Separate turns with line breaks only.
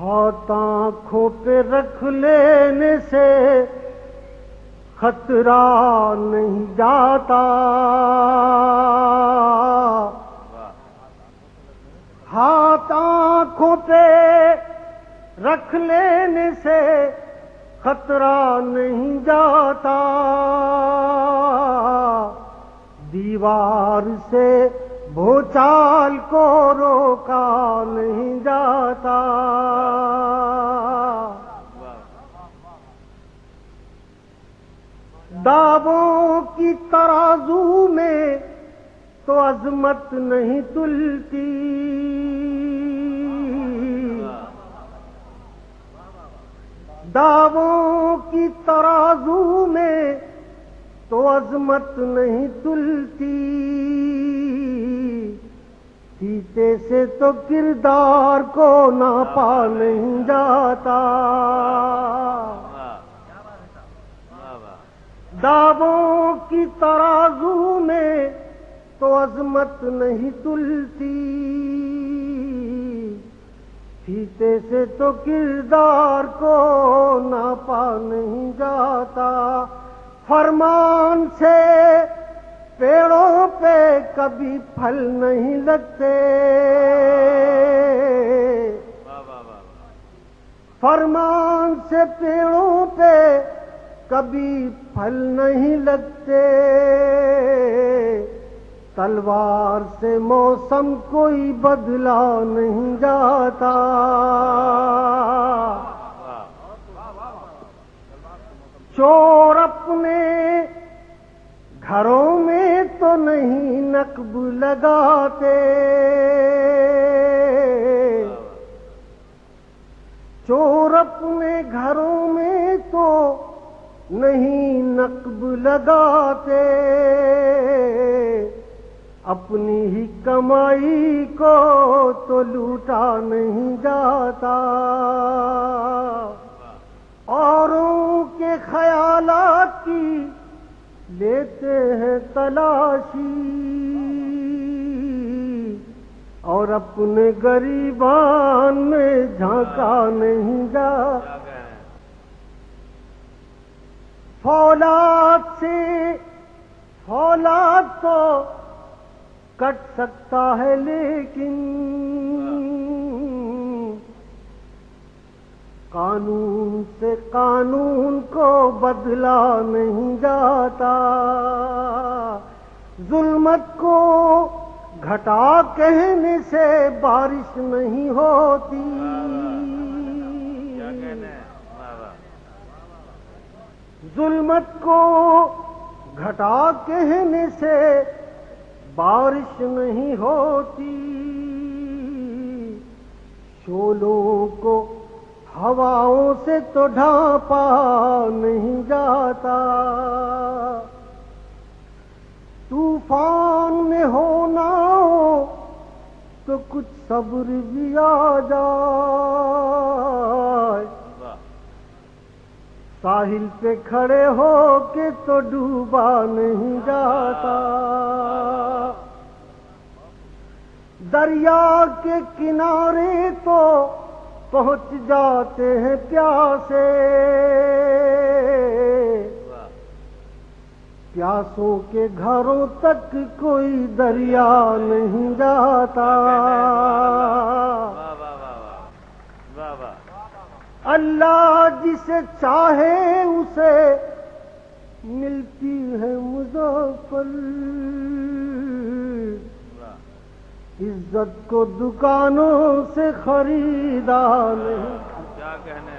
ہاتھ آنکھوں پہ رکھ لینے سے خطرہ نہیں جاتا۔ ہاتھ آنکھوں پہ رکھ لینے سے خطرہ نہیں جاتا۔ دیوار سے بھوچال کو روکا نہیں جاتا۔ دعووں کی ترازو میں تو عظمت نہیں تلتی۔ دعووں کی ترازو میں تو عظمت نہیں تلتی۔ سیتے سے تو کردار کو ناپا نہیں جاتا۔ دعووں کی ترازو میں تو عظمت نہیں تلتی۔ سیتے سے تو کردار کو ناپا نہیں جاتا۔ فرمان سے پیڑوں پہ کبھی پھل نہیں لگتے۔ فرمان سے پیڑوں پہ کبھی پھل نہیں لگتے۔ تلوار سے موسم کوئی بدلا نہیں جاتا۔ گھروں میں تو نہیں نقب لگاتے۔ چور اپنے گھروں میں تو نہیں نقب لگاتے۔ اپنی ہی کمائی کو تو لوٹا نہیں جاتا۔ اوروں کے خیالات کی لیتے ہیں تلاشی اور اپنے گریبان میں جھانکا نہیں جا۔ فولاد سے فولاد تو کٹ سکتا ہے لیکن قانون سے قانون کو بدلا نہیں جاتا۔ ظلمت کو گھٹا کہنے سے بارش نہیں ہوتی۔ ظلمت کو گھٹا کہنے سے بارش نہیں ہوتی۔ شولوں کو ہواؤں سے تو ڈھانپا نہیں جاتا۔ طوفان میں ہونا ہو تو کچھ صبر بھی آ جائے۔ ساحل پہ کھڑے ہو کے تو ڈوبا نہیں جاتا۔ دریا کے کنارے تو پہنچ جاتے ہیں پیاسے۔ پیاسوں کے گھروں تک کوئی دریا نہیں جاتا۔ اللہ جسے چاہے اسے ملتی ہے مظفر عزت کو دکانوں سے خریدا نہیں
کیا کہنے